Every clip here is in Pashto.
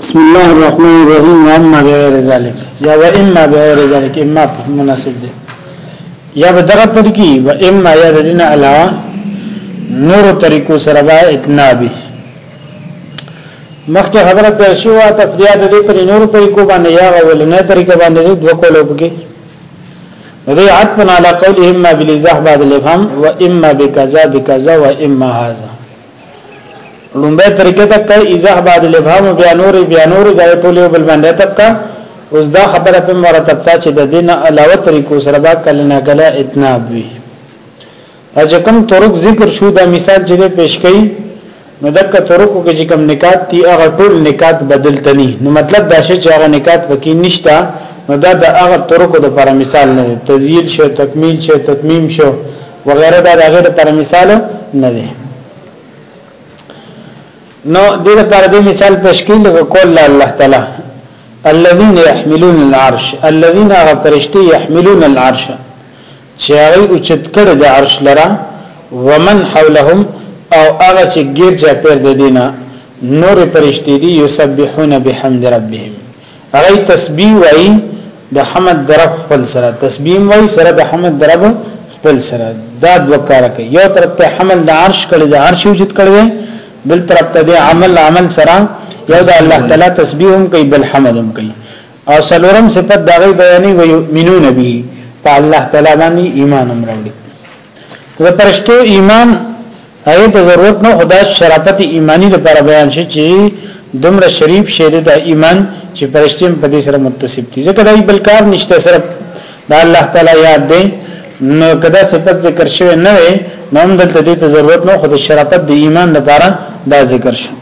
بسم الله الرحمن الرحیم واما بغیر ذلک یا و اما بغیر ذلک اما مناسب دی یا به دغه پر کی و اما یا دین علاوه نور طریقو سره با اتنابی مخکې خبره تر شو تفریاد دې پر نور طریقو باندې یا ولنه طریقه باندې دوه کولو کې دې عطفن علی قولهم بالازاح بعد الافهام و اما بکذا بکذا و اما هذا لومبه طریقه تک کا ایزه بعد الابهام بیا نور بیا نور دا ټول یو بل باندې تک کا اوس دا خبره په مرتب تا چې د دین علاوه طریقو سره با کله نه کله اتناب وي اجه کوم طرق ذکر شو دا مثال چې پیش کړي نو دک طرقو کې چې کوم نکات تی هغه ټول نکات بدل تني نو مطلب دا شی چې هغه نکات پکې نشتا نو دا د هغه طرقو د پر مثال نه تزیل شو تکمیل شو تتمیم شو وغیره دا د هغه لپاره مثال نه دی نو دې لپاره د مثال پیش کړي لکه قول الله تعالی الذين يحملون العرش الذين هغه فرشتي يحملون العرش چې هغه اوچت کړ د عرش لرا ومن حولهم او هغه چې ګیر چا پیر د دینه نور فرشتي دي یسبحون بحمد ربهم هغه تسبیح وای د حمد درب خپل سره تسبیح وای سره د حمد درب خپل سره دا دوه کار کوي یو طرف ته حمل د عرش کړي د عرش وجود کړي بل طرف ته د عمل عمل سره یو د الله تعالی تسبیح هم کوي بل حمد هم کوي او سلورم صفت دا غي بیانې وي مينون به په الله تعالی باندې ایمان هم راوړي د پرشتو ایمان هغه ته ضرورت نه خدا شرافت ایمانی لپاره بیان شي چې دومره شریف شه د ایمان چې پرشتي په دې سره متصف دي ځکه دای بل کار نشته صرف د الله تعالی یاد دی نو کدا صفت ذکر شوی نه وي نو هم دلته دې ته ضرورت نه خو د شرافت د ایمان لپاره دا ذکر شو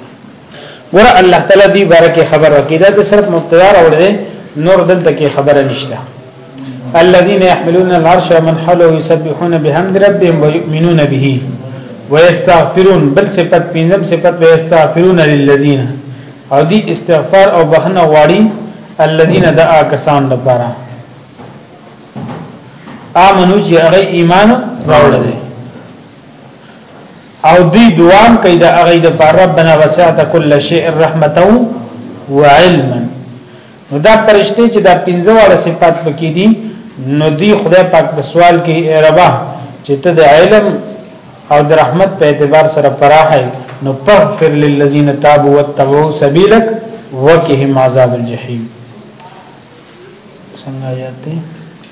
ګور الله تعالی دی بارکه خبر ورکړي دا د صرف مبتدا راوړي نور دلته کې خبره نشته الذين يحملون العرش ومن حوله يسبحون بحمد ربهم ويؤمنون به ويستغفرون بل صفت پینځم صفت ويستغفرون للذين او دی استغفار او بخنه غواړي الذين دعا کسان لپاره امنو چې هغه ایمان راوړل او دوی دوام کوي د هغه د پر ربنا وسعت كل شيء رحمت او علم نو دا پرشته چې دا پنځه واړه صفات پکې دي نو دی خدای پاک په سوال کې ربا چې ته د علم او د رحمت په اعتبار سره پراخه نو پغفر للذین تابوا واتبعوا سبیلک وقهم عذاب الجحیم څنګه یاته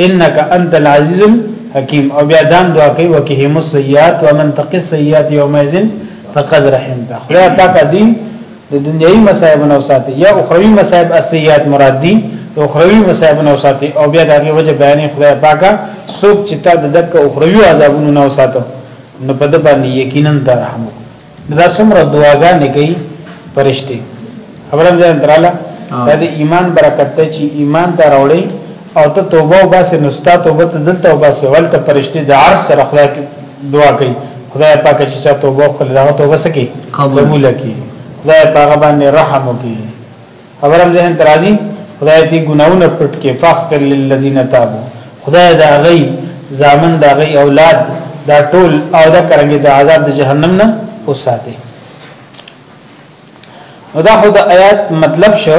انك انت العزيز الحكيم او بیا دام دعا کوي وکهم السيئات ومن تقي السيئات يومئذ فقد رحمته خدای پاک دې د دنیوي مصائب نو ساتي یا اخروی مصائب السيئات مراد دي د اخروی مصائب نو ساتي او بیا دغه وجه بیانې خدای پاک سوک چې تا د دک اخروی عذابونو نو ساتو نو په د باندې یقینا ته رحم وکړي دا څومره دعاګانې کوي فرشتي خبرم ځان دراله دا د ایمان برکت ته چې ایمان ته راوړي او ته توبه او باسه نو ستا توبه ته دلته او باسه ولته فرشتي د عرش سره خدای دعا کوي خدای پاک چې چا توبه وکړي دا توبه سکی قبول کړي خدای پاک باندې رحم وکړي خبر هم ذهن ترازی خدای دې ګناونه پټ کې فاخر للذین تابو خدای دا غي زامن دا غي اولاد دا ټول او دا کرنګي د عذاب د جهنم نه وساته نو دا خو د آیات مطلب شو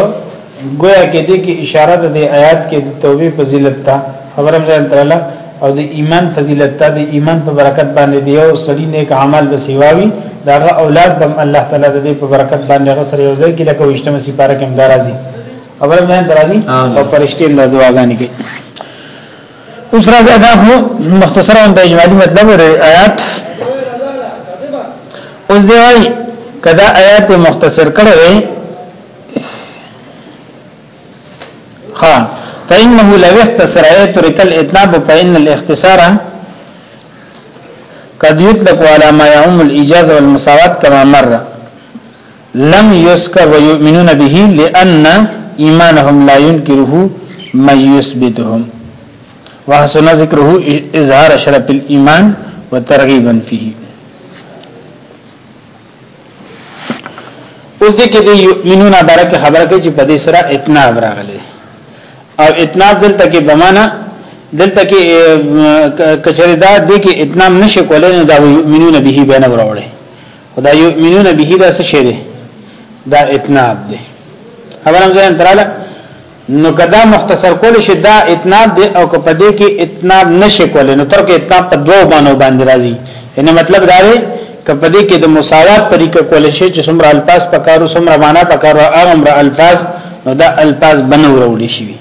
گویا کې دې کې اشاره ده د آیات کې د توبې فضیلت ته خبرم ځان تعالی او د ایمان فضیلت ته د ایمان په برکت باندې دی او سړی نیک عمل د سیواوی داغه اولاد بم الله تعالی د دې په برکت باندې غسر یو ځای کې لکه وشتمه سی پارک هم درازي خبر نه درازي او فرشتي الله دعاګانې کوي اوس راځه دا هو مختصرا د اجمالی مطلب آیات اوس دی وای کدا آیات مختصر کړو خان فإنه لو اختصر يترك الإطلاب فإن الاختصار قد يطلق على ما يعم الإجازة والمساواة كما مر لم يذكر ويؤمنون به لأن إيمانهم لا ينكره من يثبتهم وحسن ذكره إظهار شرف الإيمان وترغيبا فيه اوس دې کې دې یؤمنون بارک خبره کوي چې په دې سره اتنا راغلي او اتنا دلته کې بمانه دلته کې کچره دا دې کې اتنا نشي کولای نو دا یؤمنون به بینه وروړي خدا یؤمنون به دا څه شي دا اتنا دی خبرم ځان تراله نو کدا مختصر کول شي دا اتناب دی او که په دې کې اتناب نشي کول نو تر کې اتناب په دوو باندې باندې راځي یعنی مطلب دا دی که په دې کې د مساوات طریقه کول شي چې څومره الفاظ پکارو څومره معنا پکارو هغه عمر الفاظ نو دا الفاظ بنو وروړي شي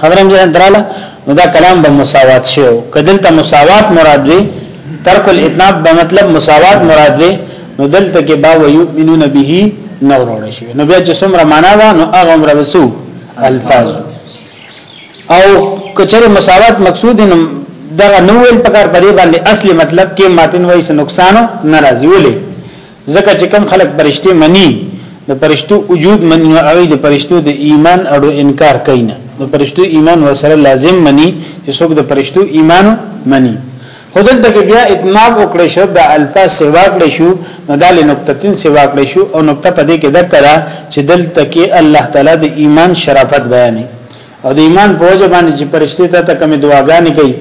خبرم ځان دراله نو دا کلام به مساوات شي کدل ته مساوات مراد وي ترک الاتناب به مطلب مساوات مراد وي نو دلته کې با ويؤمنون به نه وروړ شي نو بیا چې څومره معنا ده نو هغه عمر وسو الفاظ او کچره مساوات مقصود نه دا نو ویل پکار پرې باندې اصلي مطلب کې ماتن وایي څه نقصان ناراضي ولې ځکه چې کم خلک پرشته مني د پرشتو وجود مني او د پرشتو د ایمان اړو انکار کوي نه د پرشتو ایمان وسره لازم مني چې څوک د پرشتو ایمان مني خو دلته کې بیا اتمام وکړی شو د الفا سیوا کړی شو نو دال نقطتین سیوا کړی شو او نقطه په دې کې د کړه چې دلته کې الله تعالی د ایمان شرافت بیانې او د ایمان په وجه باندې چې پرشته ته تکم دعاګانې کوي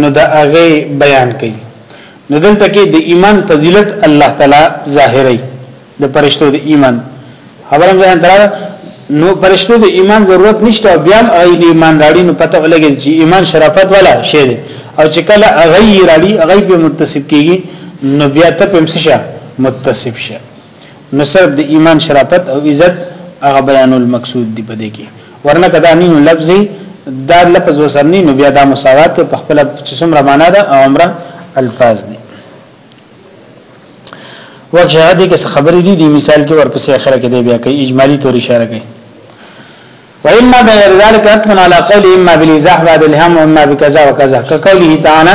نو د هغه بیان کوي نو دلته کې د ایمان فضیلت الله تعالی ظاهري د پرشتو د ایمان خبره مې ځان تراله نو پرشتو د ایمان ضرورت نشته بیا هم هغه د ایمان راړي نو پته ولګي چې ایمان شرافت ولا شی دی او چې کله هغه راړي هغه په متصف کیږي نو بیا ته په مسشه متصف شه نو صرف د ایمان شرافت او عزت هغه بیان المقصود دی پدې کې ورنه کدا نینو لفظي دا لفظ وسرنی نو بیا دا مساوات په خپل چې څومره معنا ده او عمره الفاظ دي وجه دې کې خبرې دي د مثال کې ورپسې اخره کې دی بیا کوي اجمالی تور اشاره کوي واما بغیر ذلك حتما على قول اما بالازاح بعد الهم واما بكذا وكذا كقوله تعالى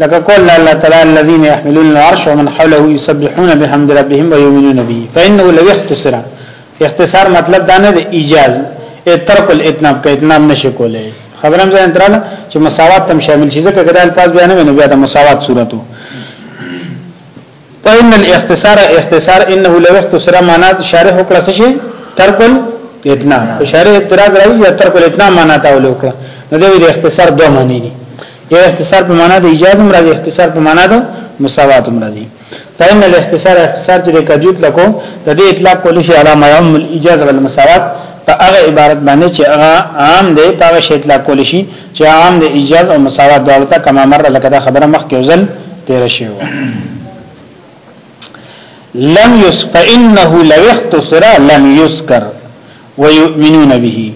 لك قول الله تعالى الذين يحملون العرش ومن حوله يسبحون بحمد ربهم ويؤمنون به فانه لو اختصر اختصار مطلب دا نه دی ایجاز ترک الاتناب کې اتناب نشي کولای خبرم ځان تراله چې مساوات تم شامل شي ځکه ګرال پاس بیان نه بیا د مساوات صورتو فإن الاختصار اختصار انه لو اختصر معنا شارح وکړه څه شي ترک الاتناب شارح اعتراض راوي چې ترک الاتناب معنا تا ولوکړه نو د اختصار دوه معنی دي یو اختصار په معنا د اجازه مراد اختصار په معنا د مساوات مراد فإن الاختصار اختصار چې د کجوت لکو د دې اطلاق کول شي علا ما يعم الاجازه والمساوات په هغه عبارت باندې چې هغه عام دی په هغه شی اطلاق کول شي چې عام د اجازه او مساوات دواړو ته کما مر لکه دا خبره مخکې وزل تیر شي لم يس فإنه لو اختصر لم يذكر ويؤمنون به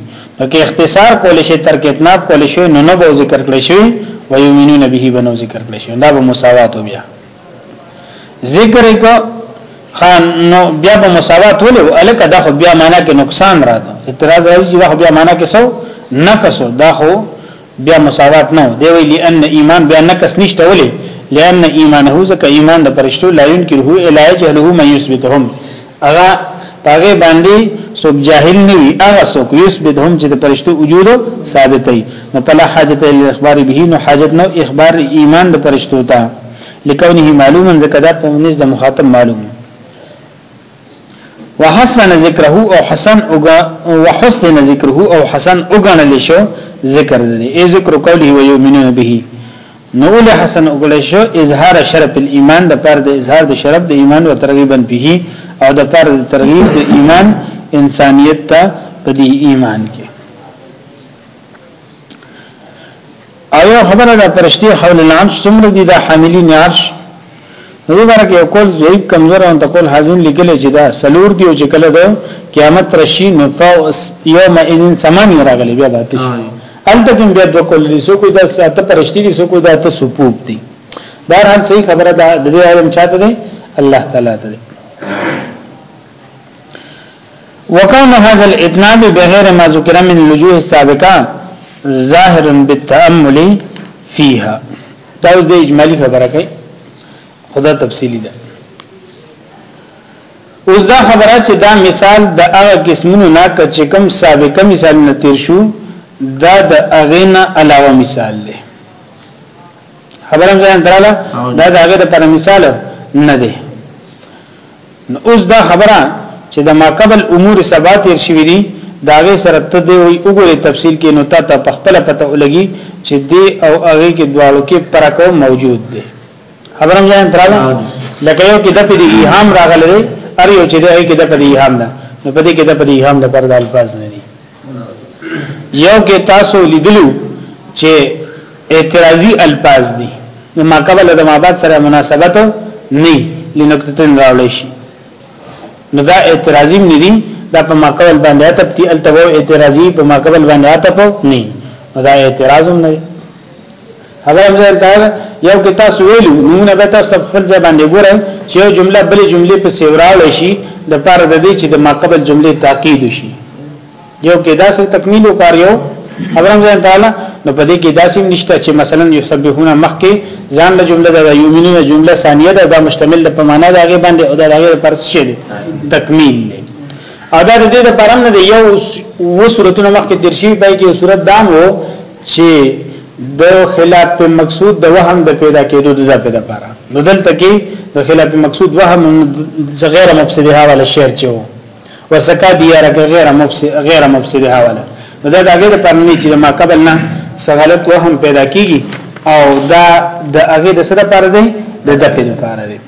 که اختصار کول شي تر کې اتناب کول شي نو نه به ذکر کړی شي ويؤمنون به بنو ذکر کړی شي دا به مساوات بیا ذکر کو خان نو بیا په مساوات ولې الک دا خو بیا معنا کې نقصان راته اعتراض راځي چې دا خو بیا معنا کې سو نقص دا خو بیا مساوات نه دی وی لئن ایمان بیا نقص نشته ولې لئن ایمانه ځکه ایمان د پرشتو لا ينکره الا يجهله من يثبتهم هغه پاګه باندې څوک جاهل نه وي هغه څوک یثبت هم چې د پرشتو وجود ثابت وي نو پلا حاجت ال اخبار به نو حاجت نو اخبار ایمان د پرشتو ته لکونه معلوما ځکه دا په منځ د مخاطب معلوم وحسن ذکره او حسن او وحسن ذکره او حسن او غنل شو ذکر دې ای ذکر قوله و یؤمنون به نو ول حسن وګړي شو اظهار شرف الايمان د پر د اظهار د شرف د ایمان او ترغیبا به او د پر د ترغیب د ایمان انسانیت ته په دې ایمان کې او خبره د پرشتي حول العرش څومره دي د حاملین عرش په دې باره کې یو قول ضعیف کمزور او تقول حازم لیکلی چې دا سلور دی او چې کله ده قیامت رشی نو فاوس یوم اذن سمانی راغلی بیا باتی الته کوم بیا دوه قول دي سو کوی دا ساته پرشتي دي سو کوی دا ته سپوب دي دا هر صحیح خبره ده د دې علم چاته ده الله تعالی ته وكان هذا الاتناب بغير ما ذكر من الوجوه السابقه ظاهر بالتامل فيها دا اوس د اجمالی خبره کوي خدا تفصیلی ده اوس دا خبره چې دا مثال د هغه قسمونو نه چې کوم سابقه مثال نه تیر شو دا د اغینا علاوه مثال دی خبرم ځان دراله دا د هغه لپاره مثال نه دی نو اوس دا خبره چې د ماقبل امور سبا تیر شوی دي دا غي سره ته دی وي وګوره تفصیل کې نو تا ته په خپل پته ولګي چې دی او هغه کې دواړو کې فرق موجود دی خبرم ځان تراله لکه یو کې د په دې ایهام راغلی ار یو چې دی کې د په دې ایهام نه نو په دې کې د په دې ایهام د پر د الفاظ نه یو کې تاسو لیدلو چې اعتراضی الفاظ دي نو ما قبل د ما بعد سره مناسبت نه لنکتتن راوړی شي نو دا اعتراضی نه دي دا په ما قبل باندې اتب تی التبو اعتراضی په ما قبل باندې اتب نه دا اعتراض هم نه خبره هم ځای دا ده یو کې تاسو ویلو نمونه به تاسو په خپل ځای باندې ګورئ چې یو جمله بلې جملې په سیوراول شي د پاره د دې چې د ماقبل جملې تاکید شي یو کې داسې تکمیل وکړ یو خبره هم ځای تعالی نو په دې کې داسې نشته چې مثلا یسبحون مخکې ځان له جمله د یومنون جمله ثانیه ده دا مشتمل ده په معنا دا غي باندې او دا غي پر څه دي تکمیل دی او دا د دې لپاره نه دی یو و صورتونه مخکې درشي پای کې صورت دام وو چې د خلاف په مقصود د وهم د پیدا کېدو د ځپې لپاره نو دلته کې د خلاف مقصود وهم غیر مفسد حواله شعر چې وو وسکا دیاره غیر مفسد غیر مفسد حواله نو دا د هغه لپاره نه چې ما قبل نه سغلط وهم پیدا کیږي او دا د هغه د سره لپاره دی د دپې لپاره دی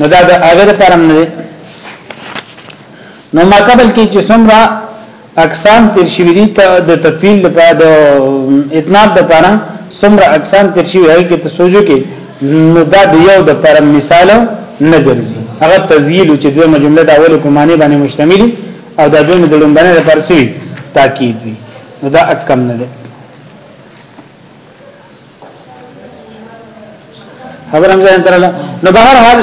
نو دا د هغه لپاره نه نو ما قبل کې چې سمرا اقسام تیر شوی دی ته د تطویل لپاره د اتناب د لپاره څومره اقسام تیر شوی هغه کې تسوجو کې نو دا د یو د پر مثال نه ګرځي هغه تزیل چې دویمه جمله د اول په معنی باندې مشتمل او دا دویمه د لومبنه د پرسي تاکید وي نو دا اکم نه ده خبرم ځان ترلا نو بهر حال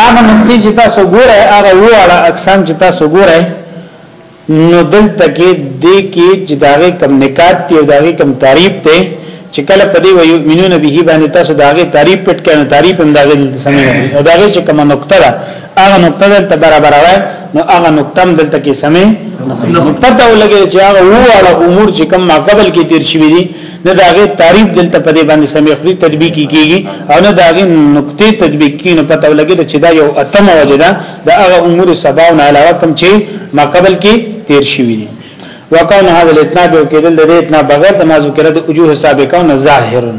هغه نقطې چې تاسو ګوره هغه واړه اقسام چې تاسو ګوره نو دلته کې د کې چې داغه کم نکات دی او داغه کم تعریف ته چې کله په دې ویو مينونه به باندې تاسو داغه تعریف پټ کړئ تعریف هم داغه دلته سمې نه او داغه چې کومه نقطه ده هغه نقطه دلته برابر وای نو هغه نقطه هم دلته کې سمې نو پته ولګي چې هغه وواړه امور چې کوم ماقبل کې تیر شوی دي نه داغه تعریف دلته په دې باندې سمې خوري تطبیق کیږي او نه داغه نقطې تطبیق کیږي نو پته ولګي چې دا یو اتم وجدا دا هغه امور سباو نه علاوه کوم چې ماقبل کې تیر شوی دي وکانه هذا الاتناب او کېدل د دې اتنا بغیر د ما ذکر د وجوه سابقه نه ظاهرن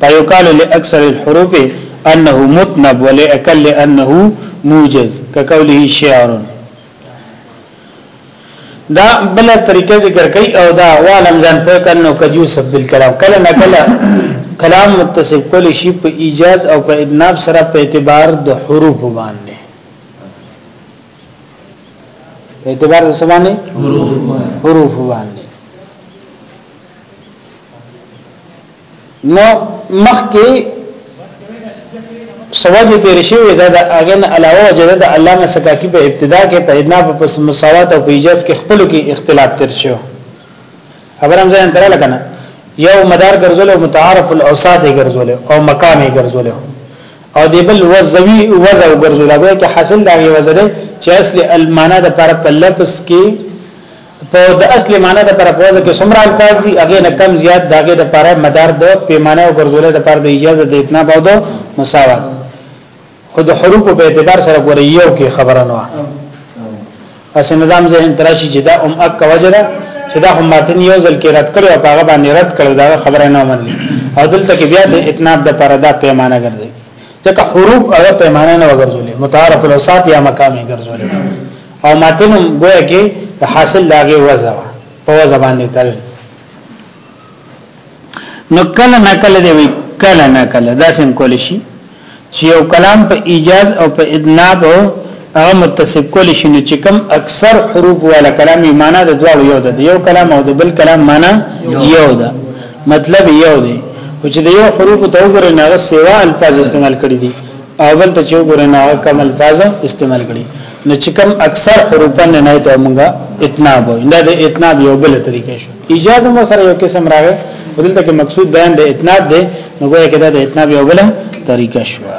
فيقال لأكثر الحروف أنه متنب ولأقل أنه موجز كقوله شعر دا بل طریقه ذکر کوي او دا عالم ځان په کنو کجو سب بالکلام کله نه کله کلام متصف کول شي په ایجاز او په ادناب سره په اعتبار د حروف باندې په اعتبار د سمانه حروف باندې نو مخکې سوجه تیر شوی دا د اغن علاوه وجه د علامه سکاکی په ابتدا کې په ادنا په مساوات او په ایجاز کې خپل کې اختلاف تیر شو خبرم ځان تر لکنه یو مدار ګرځول او متعارف الاوساط ګرځول او مقام ګرځول او دی بل وزوی وزو ګرځول هغه کې حاصل دا وزره چې اصل المانا د پر په لفظ کې په د اصل معنی د پر پوزه کې څومره الفاظ دي هغه نه کم زیات داګه د پر مدار د پیمانه او ګرځولې د پر د اجازه د اتنا باو د مساوات خود حروف په اعتبار سره ګورې یو کې خبره نه اس نظام ذهن تراشی چې دا ام اک وجره چې دا هم ماتن یو ځل کې رد کړو په هغه باندې رد کړو دا خبره نه منل او دلته کې بیا د اتناب د پر دا پیمانه ګرځي ځکه حروف هغه پیمانه نه وګرځولې متعارف الاوساط یا مقامي ګرځولې او متن ګویا کې د حاصل لاغه وزا په وزا باندې تل نو کله نه کله دی وی کله نه کله دا سم کول شي چې یو کلام په ایجاز او په ادناب او هغه متصف کول شي نو چې کم اکثر حروف والا کلام یې معنا د دواړو یو ده یو کلام او د بل کلام معنا یو ده مطلب یو دی او چې د یو حروف ته وګورئ نه هغه سیوا الفاظ استعمال کړي دي او بل ته چې وګورئ نه هغه کم الفاظ استعمال کړي نو چې کم اکثر حروفن نه ته مونږه اتناب وي دا د اتناب یو بل طریقې شو اجازه مو سره یو قسم راغی ودلته کې مقصود بیان د اتناب دی نو ګویا کې دا د اتناب یو بل طریقه شوه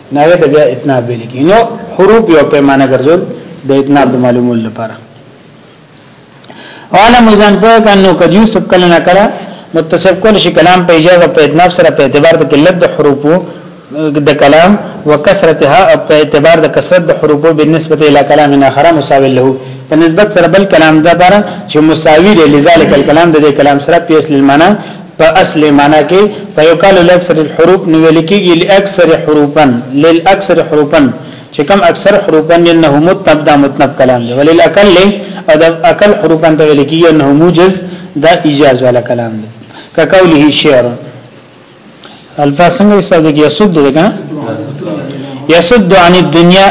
ناغه د بیا اتناب ویل کی نو حروف یو پیمانه ګرځول د اتناب د معلومول لپاره وانا مزان په کانو کدی یوسف کله نه کړه متصف کول شي کلام په اجازه په اتناب سره په اعتبار د قلت د حروف د کلام وکثرتها او په اعتبار د کثرت د حروف بالنسبه الى کلام اخر مساوي له په نسبت سره بل کلام دا بار چې مساوي لذلك الكلام د کلام سره پیس للمعنى په اصل معنا کې فیقال الاکثر الحروف نو ویل کېږي لاکثر حروفا للاکثر حروفا چې کوم اکثر حروفا انه متنب دا متنب کلام دی ولل اقل او دا اقل حروفا ته ویل کېږي انه موجز دا ایجاز والا کلام دی که قوله شعر الفاظ څنګه استاده کې یسد دی کنه یسد عن الدنيا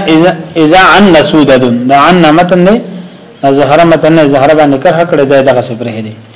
اذا عن نسودد دا عن متن نه زهره متن نه زهره باندې کرخ کړه دغه څه پرې دی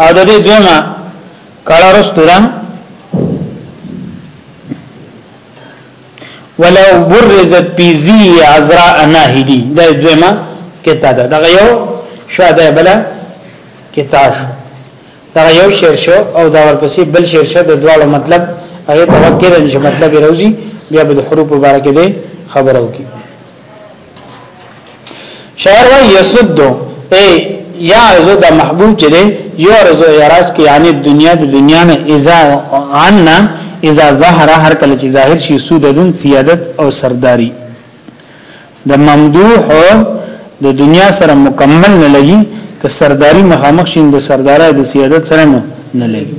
او د دې دویمه کړه رستو ده ولو برزت پی زی عذراء ناهدی دا دویمه کتا ده دغه یو شو ده بلا کتا شو دغه یو شعر شو او دا ورپسې بل شعر شو د دواړو مطلب هغه توکل ان مطلب روزي بیا به د حروف مبارکه ده خبرو کی شاعر وای یسد ای یعرض د محبوب چې دی یعرض یعرض کې یعنی دنیا د دنیا نه اذا عنا اذا ظهر هر کله چې ظاهر شي سوددن سیادت او سرداری د ممدوح د دنیا سره مکمل نه لګي که سرداری مخامخ شین د سردارای د سیادت سره نه لګي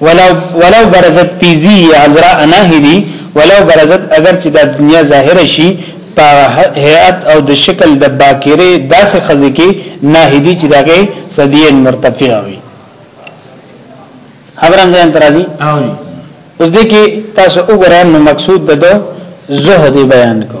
ولو ولو برزت فی ذی عذراء ناهدی ولو برزت اگر چې دا دنیا ظاهر شي په هيئت او د شکل د باکره داسې خزې کې ناهدی چې دغه صدیه مرتفع وي خبرم ځان ترازی اوس دې کې تاسو وګورئ نو مقصود د زهد بیان کو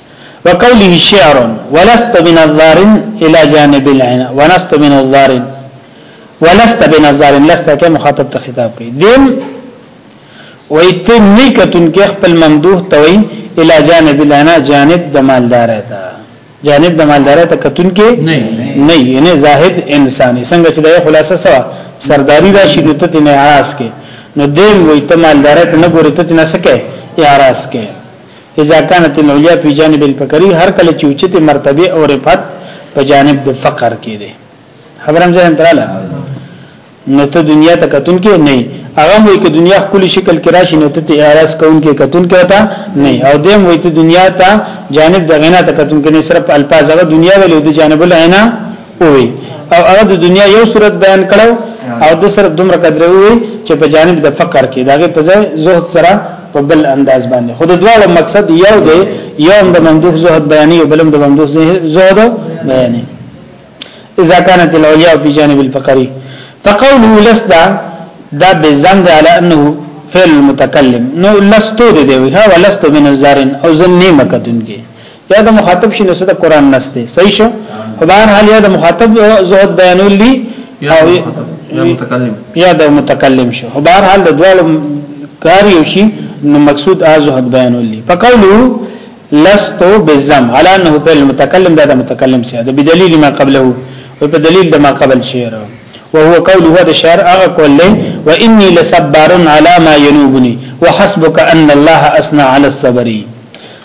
وقوله شعر ولست بنظار الى جانب العين ونست بنظار ولست بنظار لست کې مخاطب ته خطاب کوي دیم وای ته نیکتون کې خپل ممدوح توي الى جانب العين جانب د مالدار ته جانب د مالدار ته کتون کې نه نه یعنی زاهد انساني څنګه چې د خلاصه سوا سرداری راشي نو ته نه اعاز کې نو دیم وای ته مالدار ته نه ګورې ته نه سکه اعاز کې اذا كانت العليا في جانب الفقر هر کله چې اوچته مرتبه او رفعت په جانب د فقر کې دي خبرم ځان تراله نو ته دنیا ته کتون کې نه هغه وایي چې دنیا خپل شکل کې راشي نو ته اعراض کون کې کتون کې وتا نه او دیم وایي چې دنیا ته جانب د غنا ته کتون کې نه صرف الفاظ هغه دنیا ولې د جانب العینا وي او هغه د دنیا یو صورت بیان کړو او د سر دومره قدر وي چې په جانب د فقر کې داغه په ځای زهد سره په بل انداز باندې خود دواړو مقصد یو دی یو د ممدوح زهد بیانې او بلم د ممدوح زهد بیانې اذا كانت العليا في جانب الفقر فقوله لست دا بزم ده على انه فعل المتكلم نو لستو دې دی وی ها ولستو من الزارن او زن نیمه کتونکي یا د مخاطب شنه ست قران نسته صحیح شو په بهر حال یا د مخاطب زهد بیانول دي یا متکلم یا د متکلم شو په بهر حال د دوالو کار یو شي نو مقصود ازهد بیانول دي فقولو لست بالزم على انه فعل المتكلم دا, دا متکلم سي دا بدلیل ما قبله او په دلیل د ما قبل شعر وهو قول هو د شعر هغه قول له واني لصبر على ما ينوبني وحسبك ان الله اثنى على الصبر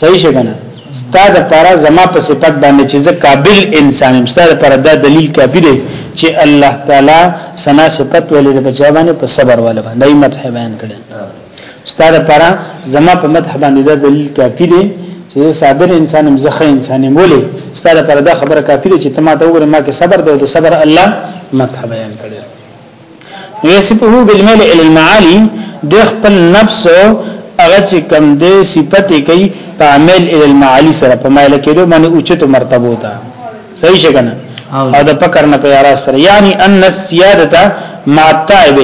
صحیح شګنه ستا د پاره زما په صفت باندې چې زه قابل انسان یم ستا د پاره دا دلیل کافی دی چې الله تعالی سنا صفت ولې د بچا باندې په صبر ول باندې مدح بیان کړي ستا د پاره زما په مدح باندې دا دلیل کافی دی چې زه صابر انسان یم زه ښه انسان یم ولې ستا د پاره دا خبره کافی دی چې ته ما ته وګوره ما کې صبر دی او د صبر الله مدح بیان کړي ويصفه بالميل الى المعالي د خپل نفس هغه چې کم دی صفت کوي په عمل الى المعالي سره په مایل کېدو باندې اوچتو مرتبو ته صحیح شګنه او د فکر نه پیار سره یعنی ان السیادت مع التعب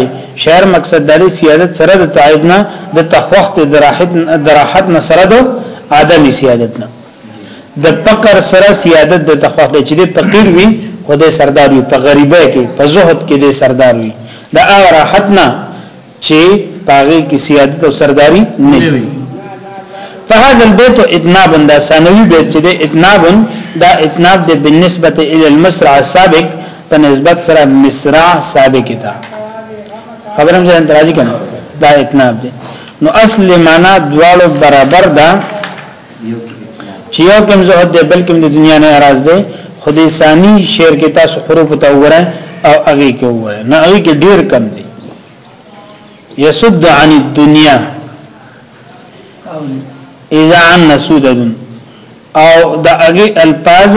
شعر مقصد د سیادت سره د تعب نه د تخوخت د راحت د راحت نه سره د عدم سیادت نه د فقر سره سیادت د تخوا کې چې د فقیر وي خو د سردار وي په غریبۍ کې په زهد کې د سردار وي دا راحت نه چې پاغي کې سیادت او سرداری نه وي فهذا البيت اتناب دا ثانوي بیت چې د اتناب دا اتناب د بالنسبه الى المسرع السابق په نسبت سره مسرع سابق تا خبرم ځان درازي کنه دا اتناب دی نو اصل معنا دواړو برابر ده چې یو کوم زهد دی بلکې د دنیا نه اراز دی خو د ثاني شعر کې تاسو حروف ته وره او هغه کې وره نه هغه کې ډیر کم دی یسد عن الدنیا اذا عن نسودن او د هغه الفاظ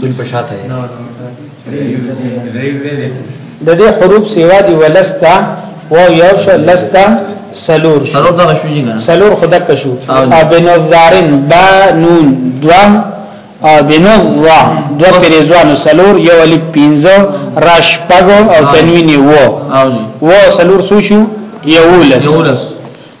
کوم په شاته دی د دې حروف سیوا دی ولستا و یو شو لستا سلور شو سلور دغه شو جنګ سلور خدا کا شو او بنظارن با نون دوا او بنظوا دوا پریزوان سلور یو الف پینزو راش پاگو او تنوینی و و سلور سو شو یولس یولس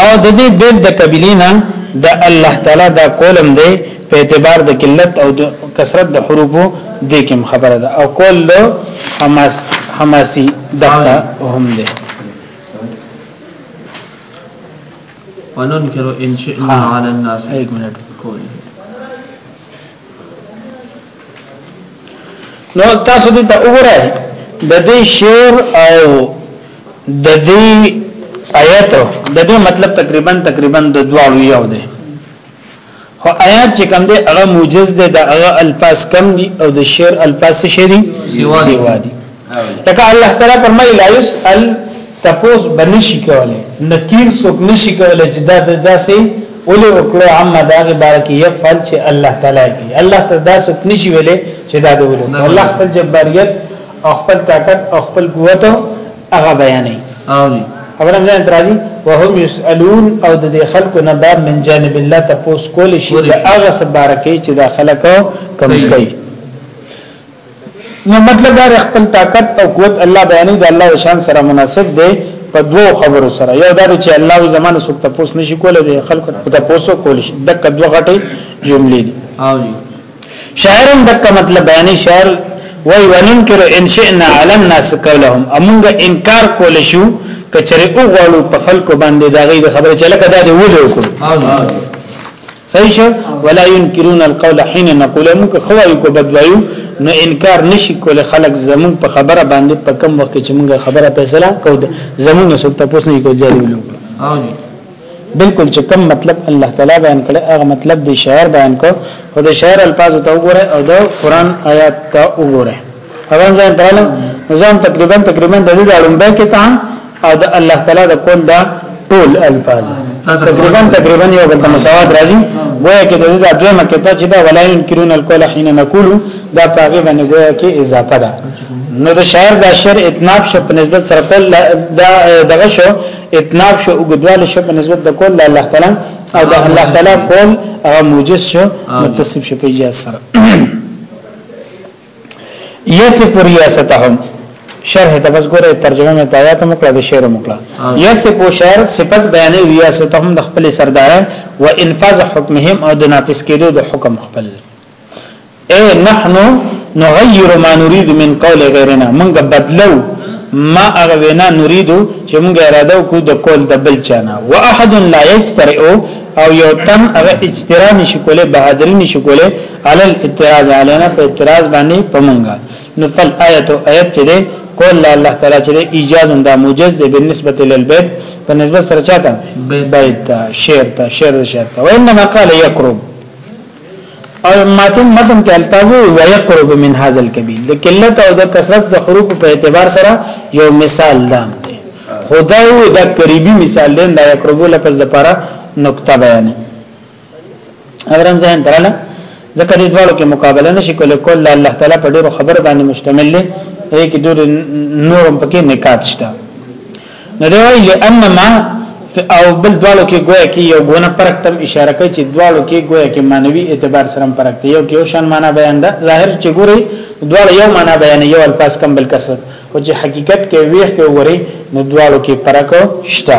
او د دې بيد د قبيلینا د الله تعالی دا کولم دی په اعتبار د قلت او د کثرت د حروفو د کوم خبره ده او کول له حماس حماسي دغه هم دی وننكر ان شئنا على الناس اي منټ کولی نو تاسو دې ته وګورئ د دې شعر او د دې آیت د دې مطلب تقریبا تقریبا د دواړو یو دی خو آیات چې کوم دی هغه معجز دی د هغه الفاظ کم دي او د شعر الفاظ څه شي دي سیوا دي لکه الله تعالی فرمایي لا يسأل تپوس بنشي کوله نکیر څوک نشي کوله چې دا داسې اول وکړو عما دا بارک يفعل چې الله تعالی کوي الله تعالی دا څوک نشي ویلې چې دا دی ولو الله خپل جباریت او خپل طاقت او خپل قوت هغه بیانې امين خبره مې درازي وهم يسالون او د خلکو نه باب من جانب الله تاسو کول شي هغه سبارکه چې دا خلکو کم کوي نو مطلب دا خپل طاقت او قوت الله بیانې د الله شان سره مناسب دی په دوو خبرو سره یو دا چې الله وی زمانه سو ته پوس نشي کولای دی خلکو ته پوس کول شي دک دوه غټي جملې دي او شاعرم دک مطلب بیانې شاعر وای وننکر ان شئنا علی الناس قولهم امونګه انکار کول شو کچره او غړو په خلکو باندې دا غي خبره چې لکه دا دی ولې وکړو صحیح شو ولا ينكرون القول حين نقول موږ خو وایو کو بدوایو نو انکار نشي کول خلک زمون په خبره باندې په کم وخت چې موږ خبره فیصله کو زمون نو څوک تاسو نه کو جاري ولو بالکل چې کم مطلب الله تعالی بیان کړي هغه مطلب دی شاعر بیان کو خو د شاعر الفاظ ته وګوره او د قران آیات ته وګوره روان ځان تعالی ځان تقریبا تقریبا د دې اړم به کې تا او د الله تعالی د کول دا ټول الفاظ تقریبا تقریبا یو بل مساوات راځي وایي کې د دې دویمه کې ته چې دا ولاین کرون الکول حين نقول دا پاګه باندې ده کې اضافه ده نو د شاعر دا شعر اتناب شو په نسبت سره کول دا دغه شو اتناب شو وګدواله شو په نسبت د کول الله تعالی او د الله تعالی کول هغه موجز شو متصف شو په اجازه سره یثق ریاستهم شرح ته بس ګوره ترجمه مې تایات مکړه د شعر مکړه یثق شعر صفت بیان ریاستهم د خپل سرداران و انفاذ حکمهم او د نافذ کېدو د حکم خپل اے نحن نغیر ما نريد من قول غیرنا موږ بدلو ما هغه وینا نريد چې موږ اراده وکړو د قول د بل چانه واحد لا یجترئ او یو تن هغه اجترا نشي کوله بهادری نشي کوله علل اعتراض علينا په اعتراض باندې پمنګا نو فل آیت او آیت چې ده قول الله تعالی چې ایجاز دا موجز دی بالنسبه للبيت په نسبت سره چاته بیت ته شعر ته شعر شعر ته وانما قال يقرب او ماتن متن کې الفاظ ويقرب من هذا الكبير د قلت او د کثرت د حروف په اعتبار سره یو مثال ده خدای د قریبي مثال دی دا يقرب لپس د لپاره نقطه بیانې اورم ځین دراله ځکه دې دواړو کې مقابله نشي کولای کول الله تعالی په ډیرو خبر باندې مشتمل دی دې کې ډیر نور پکې نکات شته نو دی وایي لئن ما او بل دواړو کې گویا کې یو غونه فرق تم اشاره کوي چې دواړو کې گویا کې مانوي اعتبار سره فرق دی یو کې یو شان معنا بیان ده ظاهر چې ګوري دواړو یو معنا بیان یو الفاظ کم بل کسر او چې حقیقت کې ویخ کې وګوري نو دواړو کې فرق شته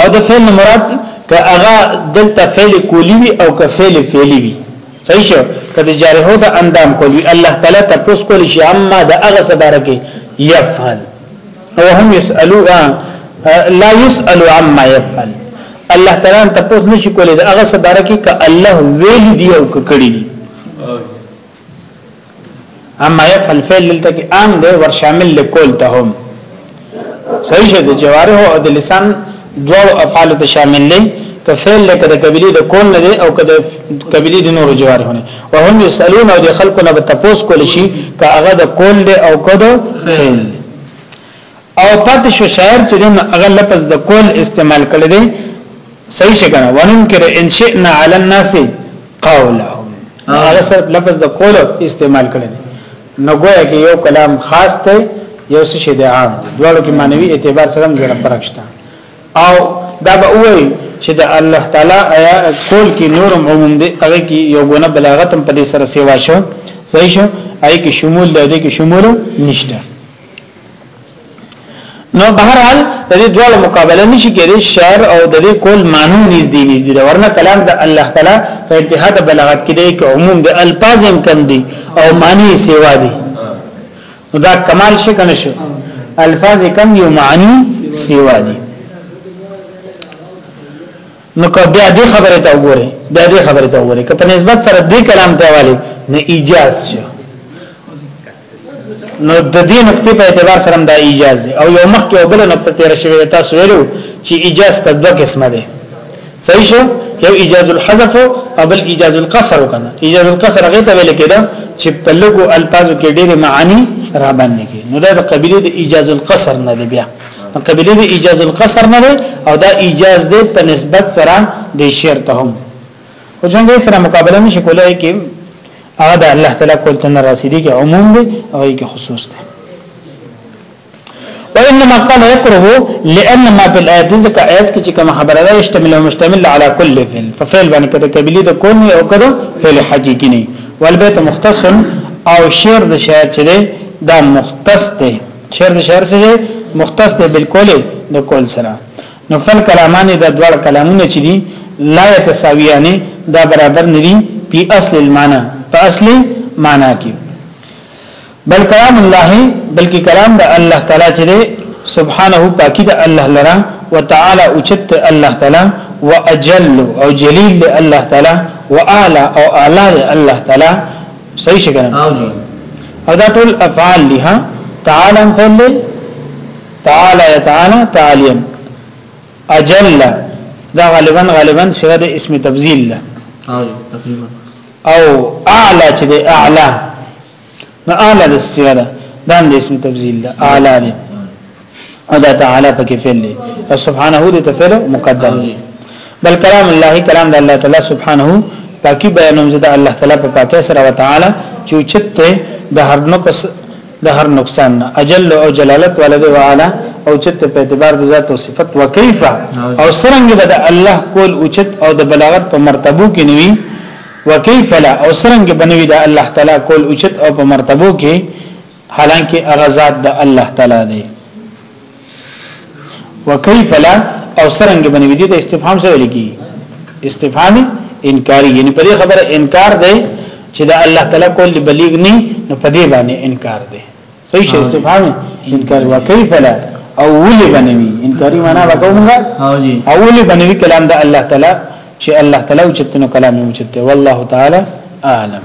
او د فعل مراد که هغه دلته فعل کولی وي او که فعل فعلی وي صحیح شو کله جارحو د اندام کولی الله تعالی تاسو کول شي اما د هغه سبارکه يفعل او هم يسالو لا يسال عما يفعل الله تعالی تاسو نشي کولای د هغه سبارکه ک الله ویل دی او ک کړی دی اما يفعل فعل دلته کې عام دی ور شامل لکول ته هم صحیح شه د جوارح او د لسان دوه افعال ته شامل دي که فعل لکه د قبيله د کول نه دي او که د قبيله د نور جوارح نه او هم يسالون او د خلکو نه تپوس کول شي که هغه د کول دي او که د فعل او پاتې شو شاعر چې دنه هغه لفظ د کول استعمال کړی دی صحیح شګنه وننکر ان شئنا علی الناس قولهم هغه صرف لفظ د کول استعمال کړی دی نو ګویا کې یو کلام خاص دی یو څه شی دی عام دواړو کې معنوي اعتبار سره زړه فرق شته او دا به وایي چې د الله تعالی آیا کول کې نور عموم دی هغه کې یو غونه بلاغت هم په دې سره سیوا شو صحیح شو آی کې شمول دی کې شمول نشته نو بهر حال د دې ډول مقابله نشي کېدای شعر او د دې کول مانو نږدې نږدې دا ورنه کلام د الله تعالی په انتها د بلاغت کې دی کې عموم د الفاظ هم کم دي او معنی سیوا دي نو دا کمال شي کنه شي الفاظ کم یو معنی سیوا دي نو که بیا دې خبره ته وګوره بیا دې خبره ته وګوره که په نسبت سره دې کلام ته والی نه ایجاز شي نو د دې نقطې په اعتبار سره دا ایجاز دی او یو مخکې او بل نقطه تیر شوی تاسو ویلو چې ایجاز په دوه قسمه دی صحیح شو یو ایجاز الحذف او بل ایجاز القصر کنه ایجاز القصر هغه ته ویل کېده چې په لګو الفاظو کې ډېر معنی را باندې کې نو دا د قبيله د ایجاز القصر نه دی بیا قبيله د ایجاز القصر نه دی او دا ایجاز دی په نسبت سره د شعر ته هم او څنګه سره مقابله نشي کولای کې هغه د الله تعالی کول ته نه راسي دي کې عموم دي او کې خصوص دي وانما قال يكره لان ما في الايات ذکر آیات کې چې کوم خبره ده یشتمل او مشتمل على كل فعل ففعل باندې کده کبلی د کون او کده فعل حقيقي نه والبيت مختص او شعر د شاعر چې ده دا مختص ده شعر د شاعر سره مختص ده بالکل د کول سره نو فل کلامانه دا دواړه کلامونه چې دي لا يتساويانه دا برابر ندي په اصل المعنى په اصل معنا کې بل کلام الله بلکې کلام د الله تعالی چې دی سبحانه پاکي د الله لرا وتعالى اوچت الله تعالی واجل او جلیل د الله تعالی واعلى او اعلى د الله تعالی صحیح شګنه او دا ټول افعال لها تعالی فعل تعالی تعالی تعالی اجل دا غالبا غالبا صيغه د اسم تبذيل ده او اعلى چې د اعلى نو اعلى د صيغه ده دا د اسم تبذيل ده اعلى دي او دا تعالی پکې فعل دی او سبحانه دې تفعل مقدر دی بل کلام الله کلام د الله تعالی سبحانه پاکي بیانوم زده الله تعالی په پاکه سره وتعالى چې چته د هر نو کس د هر نقصان نه اجل او جلالت ولده والا او چت په اعتبار د ذات او صفت وکيف او سرنګ بد الله کول او چت او د بلاغت په مرتبو کې نوي وکيف لا او سرنګ بنوي د الله تعالی کول او چت او په مرتبو کې حالانکه هغه ذات د الله تعالی دی وکيف لا او سرنګ بنوي دي د استفهام سره لګي استفهام انکاری یعنی په دې خبره انکار دی چې دا الله تعالی کول بلیغ نه نو په دې باندې انکار دی صحیح شي استفهام انکار وکيف لا او ولي بنوي انکاری معنا وکومغه او ولي بنوي کلام د الله تعالی چې الله تعالی او چتنو کلام یې چته والله تعالی اعلم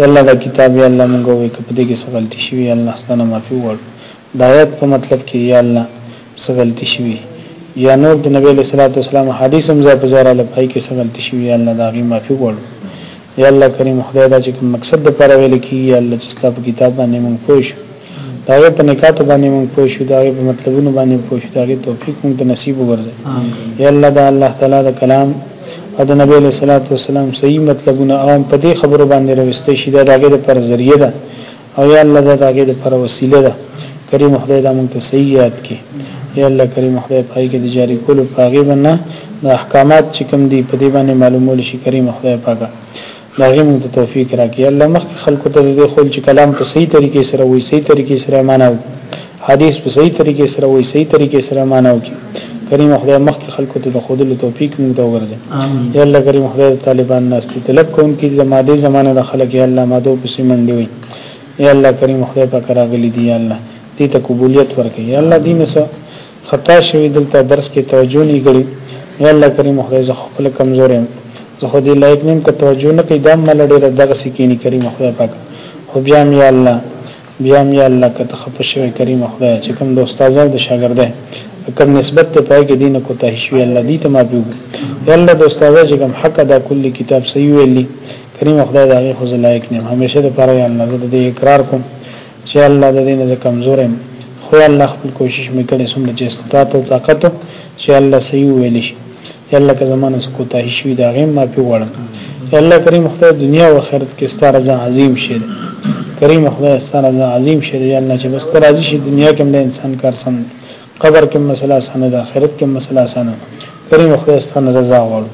يالله دا کتاب يالله موږ ووې که په دې کې څه غلطي شوي يالله ستا نه معافي غواړو دايت په مطلب کې يالله څه غلطي شوي يا نور د نبي عليه صلات وسلام احاديث هم ځای په ځای راله پای کې څه غلطي شوي يالله دا غي معافي غواړو يالله کريم خدای دا چې کوم مقصد د پاره ویل کی يالله چې ستا په کتاب باندې موږ پوه شو دا غي په نکات باندې موږ پوه شو دا غي په مطلبونو باندې پوه شو دا غي توفیق موږ ته نصیب وګرځي يالله دا الله تعالی د کلام او د نبی علیه الصلاة والسلام صحیح مطلبونه او هم په دې خبرو باندې راوستل شي دا د هغې لپاره ذریعه ده او یا الله دا د هغې لپاره وسیله ده کریم خدای دا موږ ته صحیح یاد کړي یا الله کریم خدای په هغې کې د جاري کولو په هغې باندې د احکامات چې کوم دي په دې باندې معلومول شي کریم خدای پاکه داغه مونږ ته توفیق راکړي الله مخکې خلکو ته دې خپل چې کلام په صحیح طریقې سره وایي صحیح طریقې سره معنا وي حدیث په صحیح طریقې سره وایي صحیح طریقې سره معنا وي کریم خدای مخکې خلکو ته د خودلو توفیق مونږ ته وګرځي یا الله کریم خدای طالبان ناشتي طلب کوم کې د ماده زمانه د خلک یا الله مادو په سیمنډي وي یا الله کریم خدای پاک راغلي دی یا الله دې ته قبولیت ورکړي یا الله دې نسو خطا شوي دلته درس کې توجه ني کړي یا الله کریم خدای زه خپل کمزور یم زه خو دې لایق نیم که توجه نه کوي دا مل ډېر دغه سکینی کریم خدای پاک خو بیا مې الله بیا مې الله که ته خپه شوی کریم خدای چې کوم د استاد او د شاګرد کوم نسبت ته پای کې دینه کوته شوی الله دې ته معافي وکړي الله د استاد چې کوم حق دا کلی کتاب صحیح ویلی کریم خدای دا غي خو لایق نه همیشه د پاره الله زه دې اقرار کوم چی الله د دی نه زه کمزوره یم خوی الله خپل کوشش می کړی څومره چی استطاعت او طاقت و چی الله صحیح وویلی شی یا الله که زما نه څه کوتاهی شوی د هغی هم معافی غواړم یا الله کریم خدای دنیا او اخرت کی ستا رضا عظیم شی ده کریم خدای ستا رضا عظیم شی ده یا الله چی بس ته راضی شی دنیا کی هم د انسان کار سم قبر کې مسله اسانه ده اخرت کې مسله اسانه ده کریم خدای ستانه رضا غواړو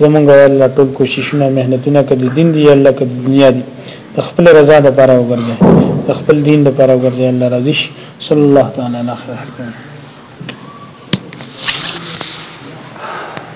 زمونږ یا الله ټول کوششونه مهنتونه کدي دین دی یا الله کدي دنیا دی د خپل رضا لپاره وګرځي د خپل دین لپاره وګرځي الله راضي شي صلی الله تعالی علیه وسلم